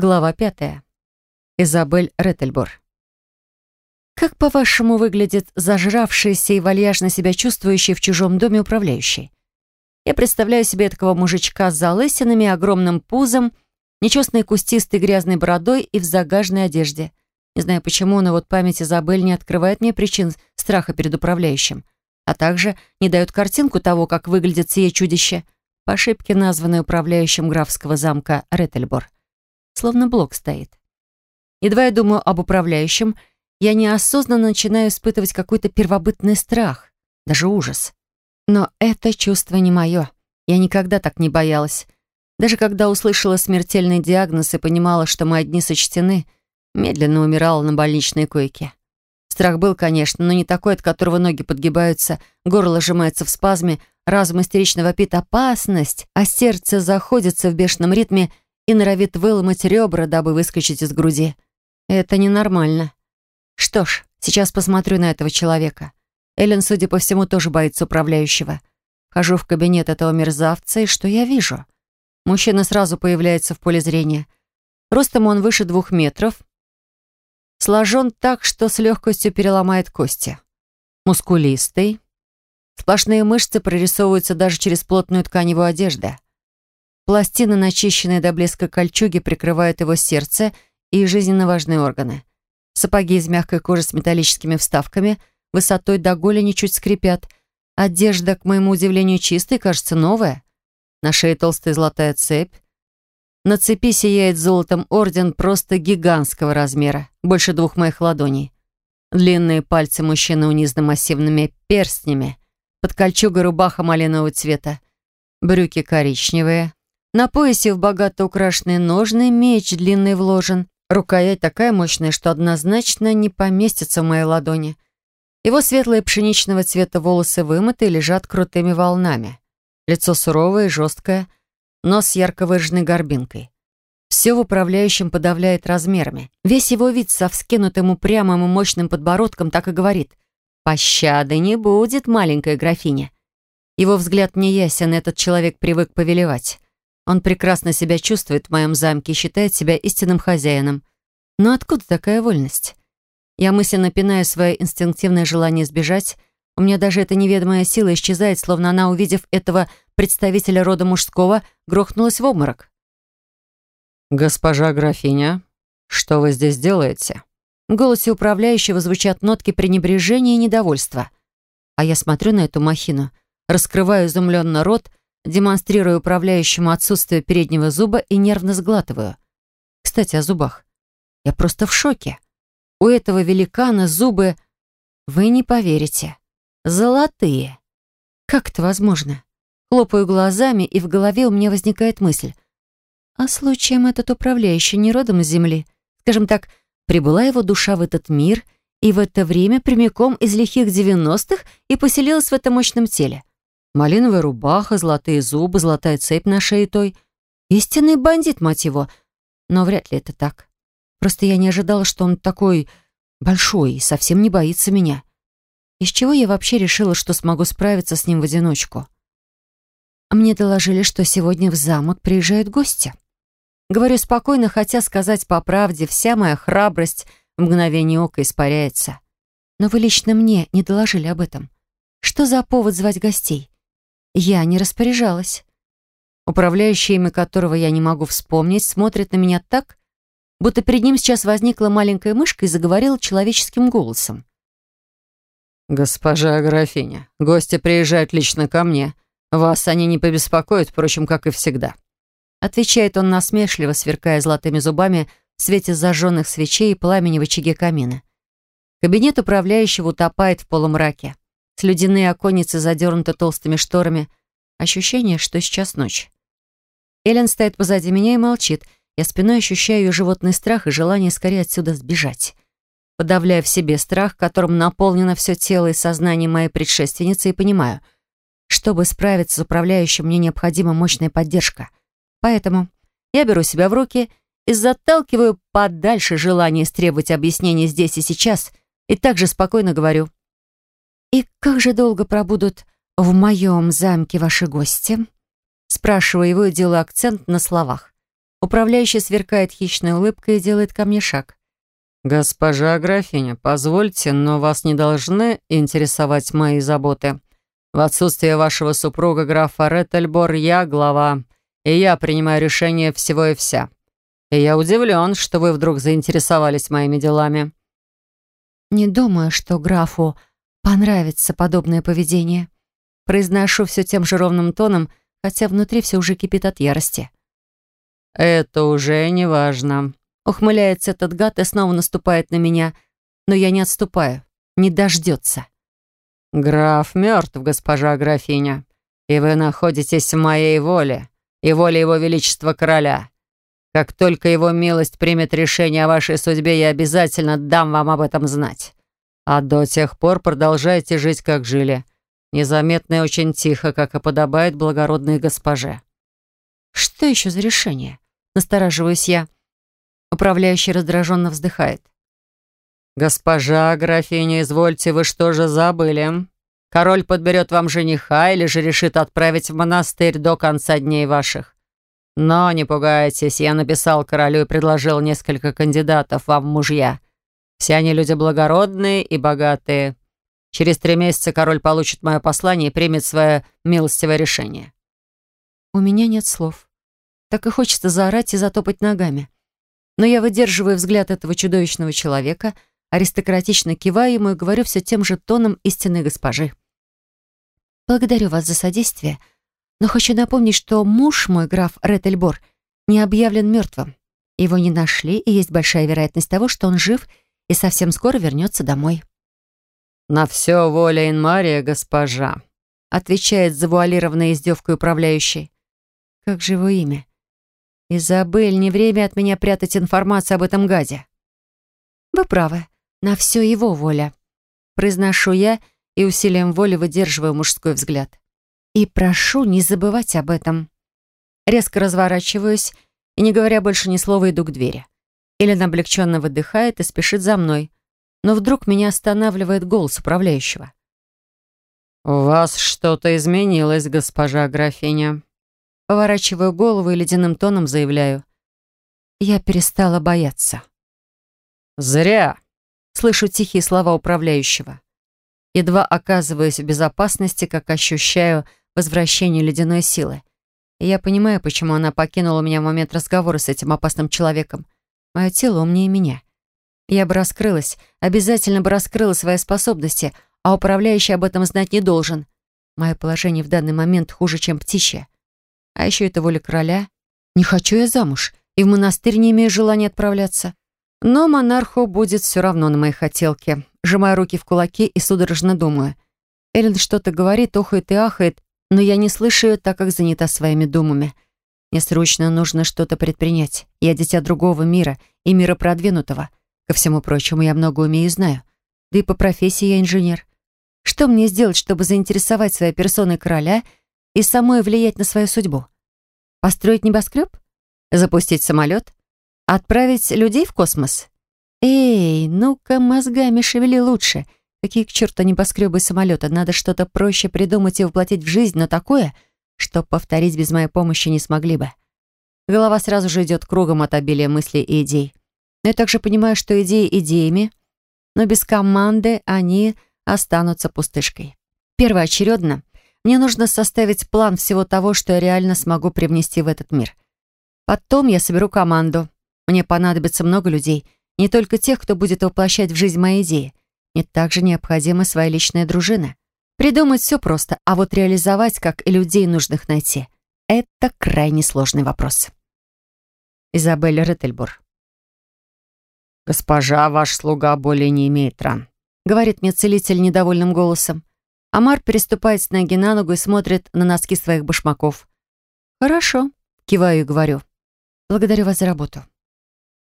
Глава пятая. Изабель Реттельбор. Как, по-вашему, выглядит зажравшийся и вальяжно себя чувствующий в чужом доме управляющий? Я представляю себе такого мужичка с залысинами, огромным пузом, нечестной кустистой грязной бородой и в загаженной одежде. Не знаю почему, но вот память Изабель не открывает мне причин страха перед управляющим, а также не дает картинку того, как выглядит сие чудище, по ошибке названное управляющим графского замка Реттельбор словно блок стоит. Едва я думаю об управляющем, я неосознанно начинаю испытывать какой-то первобытный страх, даже ужас. Но это чувство не мое. Я никогда так не боялась. Даже когда услышала смертельный диагноз и понимала, что мои дни сочтены, медленно умирала на больничной койке. Страх был, конечно, но не такой, от которого ноги подгибаются, горло сжимается в спазме, разум истерично вопит «опасность», а сердце заходится в бешеном ритме и норовит выломать ребра, дабы выскочить из груди. Это ненормально. Что ж, сейчас посмотрю на этого человека. Эллен, судя по всему, тоже боится управляющего. Хожу в кабинет этого мерзавца, и что я вижу? Мужчина сразу появляется в поле зрения. Ростом он выше двух метров. Сложен так, что с легкостью переломает кости. Мускулистый. Сплошные мышцы прорисовываются даже через плотную ткань его одежды. Пластины, начищенные до блеска кольчуги, прикрывают его сердце и жизненно важные органы. Сапоги из мягкой кожи с металлическими вставками высотой до голени чуть скрипят. Одежда, к моему удивлению, чистая, кажется, новая. На шее толстая золотая цепь. На цепи сияет золотом орден просто гигантского размера, больше двух моих ладоней. Длинные пальцы мужчины унизаны массивными перстнями. Под кольчугой рубаха малинового цвета. Брюки коричневые, на поясе в богато украшенные ножны меч длинный вложен. Рукоять такая мощная, что однозначно не поместится в моей ладони. Его светлые пшеничного цвета волосы вымыты и лежат крутыми волнами. Лицо суровое и жесткое, нос с ярко выраженной горбинкой. Все в управляющем подавляет размерами. Весь его вид со вскинутым упрямым и мощным подбородком так и говорит. «Пощады не будет, маленькая графиня». Его взгляд не ясен, этот человек привык повелевать. Он прекрасно себя чувствует в моем замке и считает себя истинным хозяином. Но откуда такая вольность? Я мысленно пинаю свое инстинктивное желание сбежать. У меня даже эта неведомая сила исчезает, словно она, увидев этого представителя рода мужского, грохнулась в обморок. «Госпожа графиня, что вы здесь делаете?» В голосе управляющего звучат нотки пренебрежения и недовольства. А я смотрю на эту махину, раскрываю изумленно рот демонстрируя управляющему отсутствие переднего зуба и нервно сглатываю. Кстати, о зубах. Я просто в шоке. У этого великана зубы, вы не поверите, золотые. Как это возможно? Хлопаю глазами, и в голове у меня возникает мысль. А случаем этот управляющий не родом из земли? Скажем так, прибыла его душа в этот мир и в это время прямиком из лихих девяностых и поселилась в этом мощном теле. Малиновая рубаха, золотые зубы, золотая цепь на шее той. Истинный бандит, мать его. Но вряд ли это так. Просто я не ожидала, что он такой большой и совсем не боится меня. Из чего я вообще решила, что смогу справиться с ним в одиночку? Мне доложили, что сегодня в замок приезжают гости. Говорю спокойно, хотя сказать по правде, вся моя храбрость в мгновение ока испаряется. Но вы лично мне не доложили об этом. Что за повод звать гостей? Я не распоряжалась. Управляющий, имя которого я не могу вспомнить, смотрит на меня так, будто перед ним сейчас возникла маленькая мышка и заговорила человеческим голосом. «Госпожа графиня, гости приезжают лично ко мне. Вас они не побеспокоят, впрочем, как и всегда». Отвечает он насмешливо, сверкая золотыми зубами в свете зажженных свечей и пламени в очаге камина. Кабинет управляющего утопает в полумраке. Слюдяные оконницы задернуты толстыми шторами. Ощущение, что сейчас ночь. Эллен стоит позади меня и молчит. Я спиной ощущаю ее животный страх и желание скорее отсюда сбежать. Подавляя в себе страх, которым наполнено все тело и сознание моей предшественницы, и понимаю, чтобы справиться с управляющим, мне необходима мощная поддержка. Поэтому я беру себя в руки и заталкиваю подальше желание истребовать объяснение здесь и сейчас, и также спокойно говорю — «И как же долго пробудут в моем замке ваши гости?» Спрашиваю его и делаю акцент на словах. Управляющий сверкает хищной улыбкой и делает ко мне шаг. «Госпожа графиня, позвольте, но вас не должны интересовать мои заботы. В отсутствие вашего супруга графа Реттельбор я глава, и я принимаю решение всего и вся. И я удивлен, что вы вдруг заинтересовались моими делами». «Не думаю, что графу понравится подобное поведение». Произношу все тем же ровным тоном, хотя внутри все уже кипит от ярости. «Это уже не важно», Ухмыляется этот гад и снова наступает на меня, но я не отступаю, не дождется. «Граф мертв, госпожа графиня, и вы находитесь в моей воле и воле его величества короля. Как только его милость примет решение о вашей судьбе, я обязательно дам вам об этом знать. А до тех пор продолжайте жить, как жили, незаметно и очень тихо, как и подобает благородной госпоже». «Что еще за решение?» Настораживаюсь я. Управляющий раздраженно вздыхает. «Госпожа графиня, извольте, вы что же забыли? Король подберет вам жениха или же решит отправить в монастырь до конца дней ваших. Но не пугайтесь, я написал королю и предложил несколько кандидатов вам в мужья. Все они люди благородные и богатые. Через три месяца король получит мое послание и примет свое милостивое решение». У меня нет слов. Так и хочется заорать и затопать ногами. Но я выдерживаю взгляд этого чудовищного человека, аристократично киваю ему и говорю все тем же тоном истинной госпожи. «Благодарю вас за содействие, но хочу напомнить, что муж мой, граф Реттельбор, не объявлен мертвым. Его не нашли, и есть большая вероятность того, что он жив совсем скоро вернется домой». «На все воля Инмария, госпожа», отвечает завуалированной издевкой управляющий. «Как же его имя? «Изабель, не время от меня прятать информацию об этом гаде». «Вы правы, на все его воля», — произношу я и усилием воли выдерживаю мужской взгляд. «И прошу не забывать об этом». Резко разворачиваюсь и, не говоря больше ни слова, иду к двери. Эллен облегченно выдыхает и спешит за мной, но вдруг меня останавливает голос управляющего. «У вас что-то изменилось, госпожа графиня». Поворачиваю голову и ледяным тоном заявляю. Я перестала бояться. «Зря!» Слышу тихие слова управляющего. Едва оказываюсь в безопасности, как ощущаю возвращение ледяной силы. И я понимаю, почему она покинула меня в момент разговора с этим опасным человеком. Мое тело умнее меня. Я бы раскрылась, обязательно бы раскрыла свои способности, а управляющий об этом знать не должен. Мое положение в данный момент хуже, чем птичье. А еще это воля короля. Не хочу я замуж, и в монастырь не имею желания отправляться. Но монарху будет все равно на моей хотелке. Сжимаю руки в кулаки и судорожно думаю. Эллен что-то говорит, охает и ахает, но я не слышу ее, так как занята своими думами. Мне срочно нужно что-то предпринять. Я дитя другого мира и мира продвинутого. Ко всему прочему, я много умею и знаю. Да и по профессии я инженер. Что мне сделать, чтобы заинтересовать своей персоной короля — и самой влиять на свою судьбу? Построить небоскреб? Запустить самолет? Отправить людей в космос? Эй, ну-ка мозгами шевели лучше. Какие к черту небоскребы и самолеты? Надо что-то проще придумать и воплотить в жизнь, но такое, что повторить без моей помощи не смогли бы. Голова сразу же идет кругом от обилия мыслей и идей. Но я также понимаю, что идеи идеями, но без команды они останутся пустышкой. Первоочередно мне нужно составить план всего того, что я реально смогу привнести в этот мир. Потом я соберу команду. Мне понадобится много людей, не только тех, кто будет воплощать в жизнь мои идеи. Мне также необходима своя личная дружина. Придумать все просто, а вот реализовать, как и людей нужных найти, это крайне сложный вопрос. Изабель Реттельбур. «Госпожа, ваш слуга более не имеет ран», — говорит мне целитель недовольным голосом. Амар переступает с ноги на ногу и смотрит на носки своих башмаков. «Хорошо», — киваю и говорю. «Благодарю вас за работу».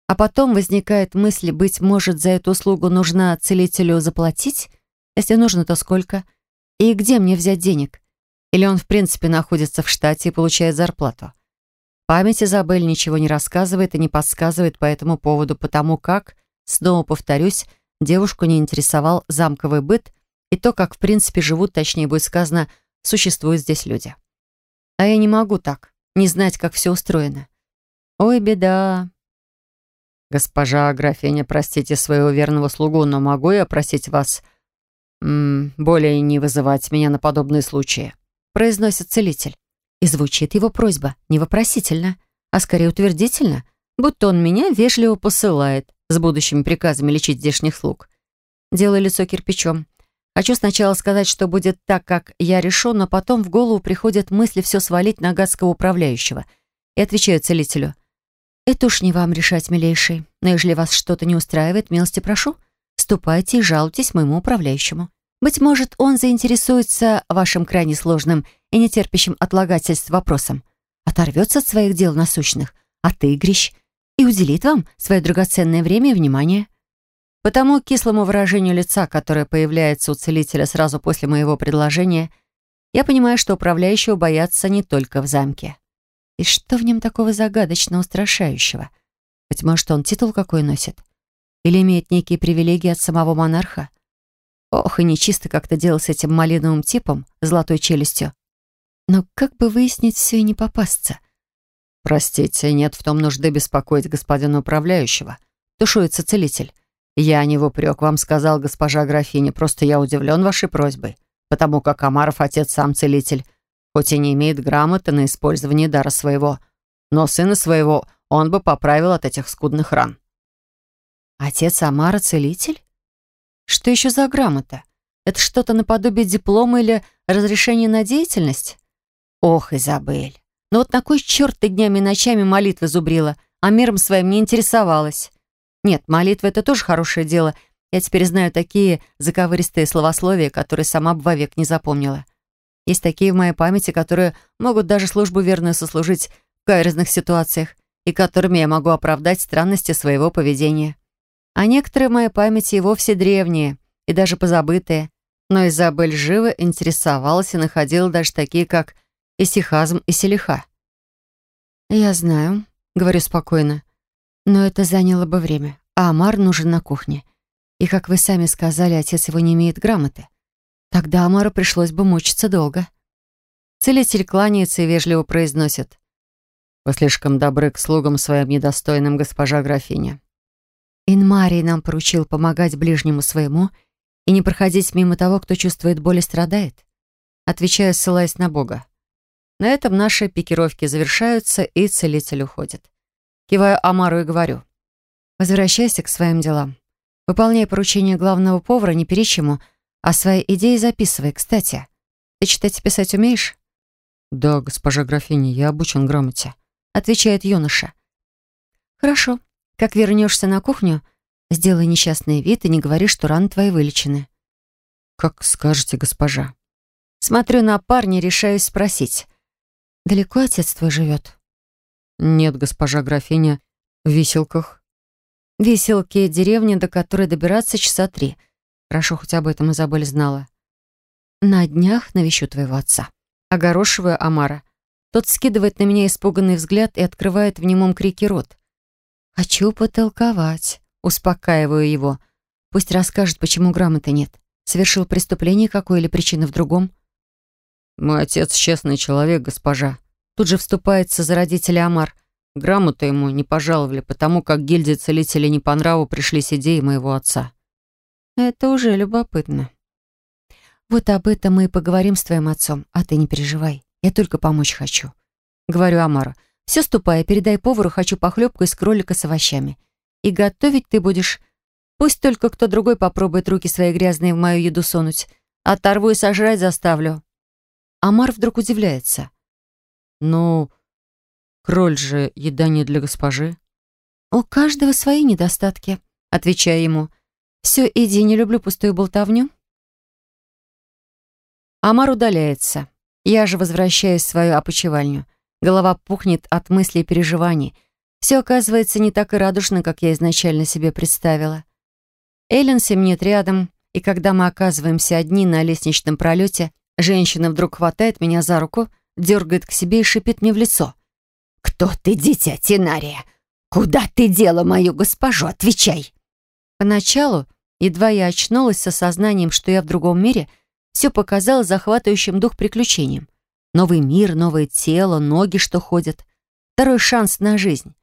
А потом возникает мысль, быть может, за эту услугу нужно целителю заплатить? Если нужно, то сколько? И где мне взять денег? Или он, в принципе, находится в штате и получает зарплату? Память Изабель ничего не рассказывает и не подсказывает по этому поводу, потому как, снова повторюсь, девушку не интересовал замковый быт и то, как в принципе живут, точнее будет сказано, существуют здесь люди. А я не могу так, не знать, как все устроено. Ой, беда. Госпожа графиня, простите своего верного слугу, но могу я просить вас м более не вызывать меня на подобные случаи? Произносит целитель. И звучит его просьба не вопросительно, а скорее утвердительно, будто он меня вежливо посылает с будущими приказами лечить здешних слуг. Делаю лицо кирпичом. Хочу сначала сказать, что будет так, как я решу, но потом в голову приходят мысли все свалить на гадского управляющего. И отвечаю целителю. «Это уж не вам решать, милейший. Но если вас что-то не устраивает, милости прошу, ступайте и жалуйтесь моему управляющему. Быть может, он заинтересуется вашим крайне сложным и нетерпящим отлагательств вопросом, оторвется от своих дел насущных, от игрищ, и уделит вам свое драгоценное время и внимание. По тому кислому выражению лица, которое появляется у целителя сразу после моего предложения, я понимаю, что управляющего боятся не только в замке. И что в нем такого загадочно устрашающего? Быть может, он титул какой носит? Или имеет некие привилегии от самого монарха? Ох, и нечисто как-то дело с этим малиновым типом, золотой челюстью. Но как бы выяснить все и не попасться? «Простите, нет в том нужды беспокоить господина управляющего», — тушуется целитель. «Я не в упрек вам сказал госпожа графиня, просто я удивлен вашей просьбой, потому как Амаров отец сам целитель, хоть и не имеет грамоты на использование дара своего, но сына своего он бы поправил от этих скудных ран». «Отец Амара целитель? Что еще за грамота? Это что-то наподобие диплома или разрешения на деятельность? Ох, Изабель, но вот на кой черт ты днями и ночами молитвы зубрила, а миром своим не интересовалась? Нет, молитва — это тоже хорошее дело. Я теперь знаю такие заковыристые словословия, которые сама бы вовек не запомнила. Есть такие в моей памяти, которые могут даже службу верную сослужить в каверзных ситуациях и которыми я могу оправдать странности своего поведения. А некоторые в моей памяти и вовсе древние, и даже позабытые. Но Изабель живо интересовалась и находила даже такие, как исихазм и селиха. «Я знаю», — говорю спокойно, «но это заняло бы время, а Амар нужен на кухне. И, как вы сами сказали, отец его не имеет грамоты. Тогда Амару пришлось бы мучиться долго». Целитель кланяется и вежливо произносит. «Вы слишком добры к слугам своим недостойным, госпожа графиня». Инмарий нам поручил помогать ближнему своему и не проходить мимо того, кто чувствует боль и страдает. Отвечаю, ссылаясь на Бога. На этом наши пикировки завершаются, и целитель уходит. Киваю Амару и говорю. «Возвращайся к своим делам. Выполняй поручение главного повара, не перечь ему, а свои идеи записывай. Кстати, ты читать и писать умеешь?» «Да, госпожа графиня, я обучен грамоте», — отвечает юноша. «Хорошо. Как вернешься на кухню, сделай несчастный вид и не говори, что раны твои вылечены». «Как скажете, госпожа». Смотрю на парня, решаюсь спросить. Далеко отец твой живет? Нет, госпожа графиня, в Виселках. Виселки — деревня, до которой добираться часа три. Хорошо, хоть об этом Изабель знала. На днях навещу твоего отца. Огорошиваю Амара. Тот скидывает на меня испуганный взгляд и открывает в немом крике рот. «Хочу потолковать», — успокаиваю его. Пусть расскажет, почему грамоты нет. Совершил преступление какое или причина в другом. «Мой отец честный человек, госпожа». Тут же вступается за родителя Амар. Грамоту ему не пожаловали, потому как гильдии целителей не по нраву пришли с идеей моего отца. Это уже любопытно. Вот об этом мы и поговорим с твоим отцом, а ты не переживай. Я только помочь хочу. Говорю Амару. Все, ступай, передай повару, хочу похлебку из кролика с овощами. И готовить ты будешь... Пусть только кто другой попробует руки свои грязные в мою еду сунуть. Оторву и сожрать заставлю. Амар вдруг удивляется. «Ну, кроль же еда не для госпожи». «У каждого свои недостатки», — отвечаю ему. «Все, иди, не люблю пустую болтовню». Амар удаляется. Я же возвращаюсь в свою опочивальню. Голова пухнет от мыслей и переживаний. Все оказывается не так и радужно, как я изначально себе представила. Эллен семнет рядом, и когда мы оказываемся одни на лестничном пролете, Женщина вдруг хватает меня за руку, дергает к себе и шипит мне в лицо. «Кто ты, дитя Тинария? Куда ты дела мою госпожу? Отвечай!» Поначалу, едва я очнулась с осознанием, что я в другом мире, все показалось захватывающим дух приключением. Новый мир, новое тело, ноги, что ходят. Второй шанс на жизнь.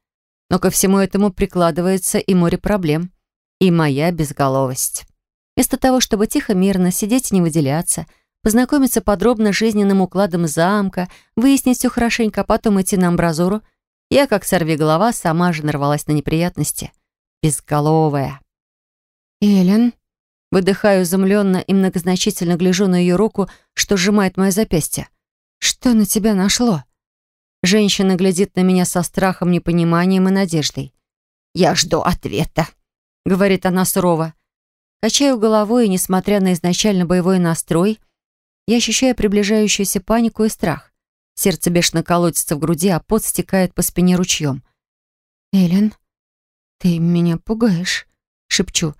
Но ко всему этому прикладывается и море проблем. И моя безголовость. Вместо того, чтобы тихо-мирно сидеть и не выделяться, познакомиться подробно с жизненным укладом замка, выяснить все хорошенько, а потом идти на амбразуру, я, как сорвиголова, сама же нарвалась на неприятности. Безголовая. «Эллен?» Выдыхаю изумленно и многозначительно гляжу на ее руку, что сжимает мое запястье. «Что на тебя нашло?» Женщина глядит на меня со страхом, непониманием и надеждой. «Я жду ответа», — говорит она сурово. Качаю головой, и, несмотря на изначально боевой настрой, я ощущаю приближающуюся панику и страх. Сердце бешено колотится в груди, а пот стекает по спине ручьем. «Эллен, ты меня пугаешь», — шепчу.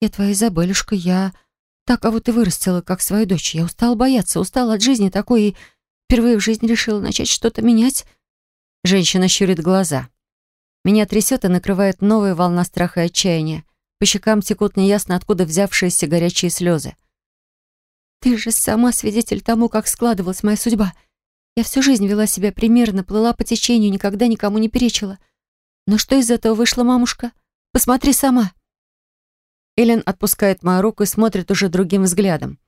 «Я твоя Изабелюшка, я так а вот и вырастила, как свою дочь. Я устала бояться, устала от жизни такой и впервые в жизни решила начать что-то менять». Женщина щурит глаза. Меня трясет и накрывает новая волна страха и отчаяния. По щекам текут неясно откуда взявшиеся горячие слезы. «Ты же сама свидетель тому, как складывалась моя судьба. Я всю жизнь вела себя примерно, плыла по течению, никогда никому не перечила. Но что из этого вышло, мамушка? Посмотри сама». Эллен отпускает мою руку и смотрит уже другим взглядом.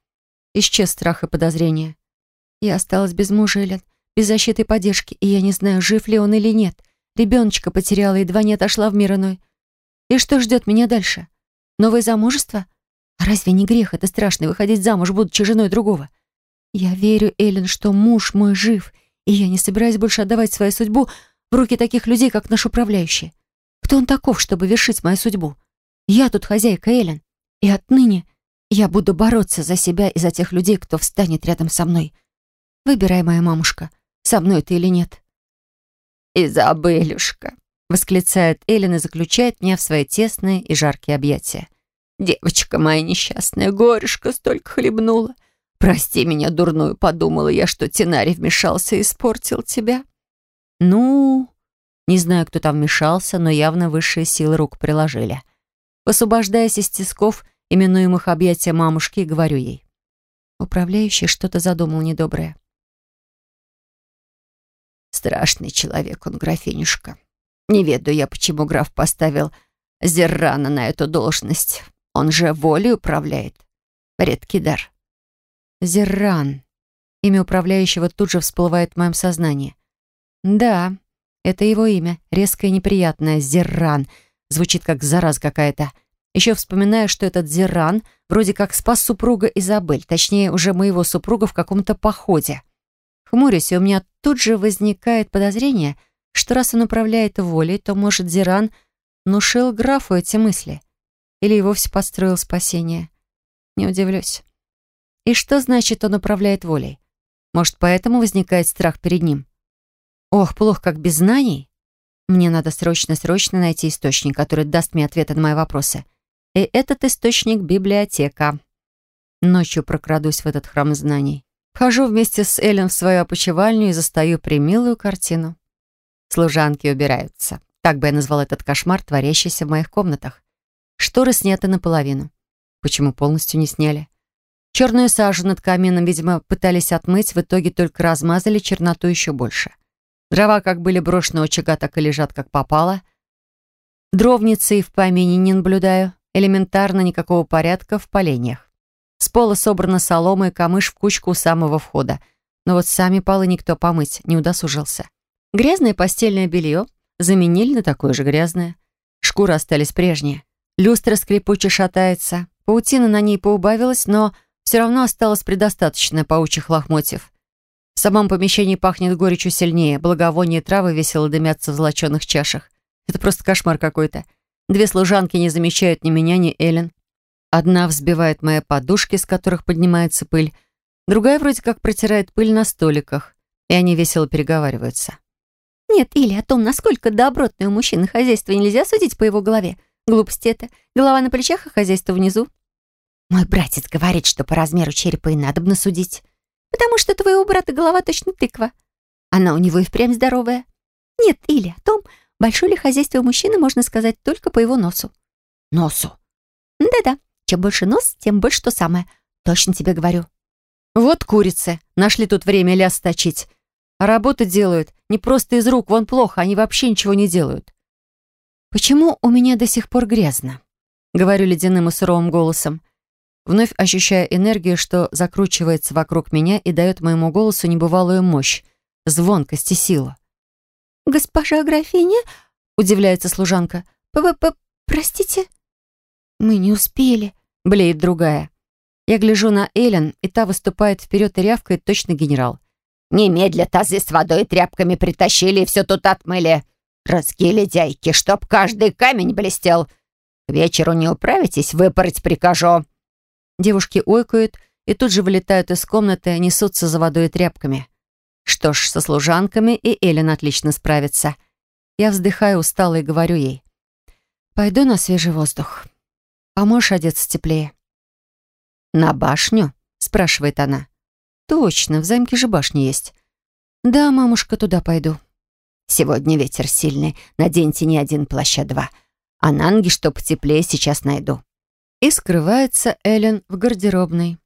Исчез страх и подозрение. Я осталась без мужа, Эллен, без защиты и поддержки, и я не знаю, жив ли он или нет. Ребеночка потеряла, едва не отошла в мир иной. И что ждет меня дальше? Новое замужество? А разве не грех это страшно, выходить замуж, будучи женой другого? Я верю, Эллен, что муж мой жив, и я не собираюсь больше отдавать свою судьбу в руки таких людей, как наш управляющий. Кто он таков, чтобы вершить мою судьбу? Я тут хозяйка Эллен, и отныне я буду бороться за себя и за тех людей, кто встанет рядом со мной. Выбирай, моя мамушка, со мной ты или нет. «Изабелюшка», восклицает Эллен и заключает меня в свои тесные и жаркие объятия. «Девочка моя несчастная, горюшка столько хлебнула. Прости меня, дурную, подумала я, что Тинарий вмешался и испортил тебя». «Ну...» Не знаю, кто там вмешался, но явно высшие силы рук приложили. Высвобождаясь из тисков, именуемых объятия мамушки, говорю ей. Управляющий что-то задумал недоброе. «Страшный человек он, графинюшка», не ведаю я, почему граф поставил Зеррана на эту должность. Он же волей управляет. Редкий дар. Зерран. Имя управляющего тут же всплывает в моем сознании. Да, это его имя. Резкое и неприятное. Зерран. Звучит как зараз какая-то. Еще вспоминаю, что этот Зерран вроде как спас супруга Изабель, точнее, уже моего супруга в каком-то походе. Хмурюсь, и у меня тут же возникает подозрение — что раз он управляет волей, то, может, Зиран внушил графу эти мысли. Или и вовсе построил спасение. Не удивлюсь. И что значит, он управляет волей? Может, поэтому возникает страх перед ним? Ох, плохо как без знаний. Мне надо срочно-срочно найти источник, который даст мне ответы на мои вопросы. И этот источник — библиотека. Ночью прокрадусь в этот храм знаний. Вхожу вместе с Эллен в свою опочивальню и застаю примилую картину. Служанки убираются. Так бы я назвал этот кошмар, творящийся в моих комнатах. Шторы сняты наполовину. Почему полностью не сняли? Черную сажу над камином, видимо, пытались отмыть, в итоге только размазали черноту еще больше. Дрова как были брошены у очага, так и лежат, как попало. Дровницы и в помине не наблюдаю. Элементарно никакого порядка в поленьях. С пола собрана солома и камыш в кучку у самого входа. Но вот сами полы никто помыть не удосужился. Грязное постельное белье заменили на такое же грязное. Шкуры остались прежние. Люстра скрипуче шатается. Паутина на ней поубавилась, но все равно осталось предостаточно паучьих лохмотьев. В самом помещении пахнет горечью сильнее. Благовоние травы весело дымятся в золоченных чашах. Это просто кошмар какой-то. Две служанки не замечают ни меня, ни Эллен. Одна взбивает мои подушки, с которых поднимается пыль. Другая вроде как протирает пыль на столиках. И они весело переговариваются. Нет, или о том, насколько добротный у мужчины хозяйство нельзя судить по его голове. Глупости это. Голова на плечах, а хозяйство внизу. Мой братец говорит, что по размеру черепа и надобно судить. Потому что твоего брата голова точно тыква. Она у него и впрямь здоровая. Нет, или о том, большое ли хозяйство у мужчины, можно сказать только по его носу. Носу? Да-да, чем больше нос, тем больше то самое. Точно тебе говорю. Вот курицы. Нашли тут время ляс точить. А работу делают не просто из рук, вон плохо, они вообще ничего не делают. «Почему у меня до сих пор грязно?» Говорю ледяным и суровым голосом. Вновь ощущая энергию, что закручивается вокруг меня и дает моему голосу небывалую мощь, звонкость и силу. «Госпожа графиня?» — удивляется служанка. «П -п -п «Простите?» «Мы не успели», — блеет другая. Я гляжу на Эллен, и та выступает вперед и рявкает точно генерал. «Немедля тазы с водой и тряпками притащили и все тут отмыли. Разги ледяйки, чтоб каждый камень блестел. К вечеру не управитесь, выпороть прикажу». Девушки ойкают и тут же вылетают из комнаты, несутся за водой и тряпками. Что ж, со служанками и Эллен отлично справится. Я вздыхаю устало и говорю ей. «Пойду на свежий воздух. Поможешь одеться теплее?» «На башню?» — спрашивает она. «Точно, в замке же башня есть». «Да, мамушка, туда пойду». «Сегодня ветер сильный. Наденьте не один плащ, а два. А нанги, чтоб теплее, сейчас найду». И скрывается Эллен в гардеробной.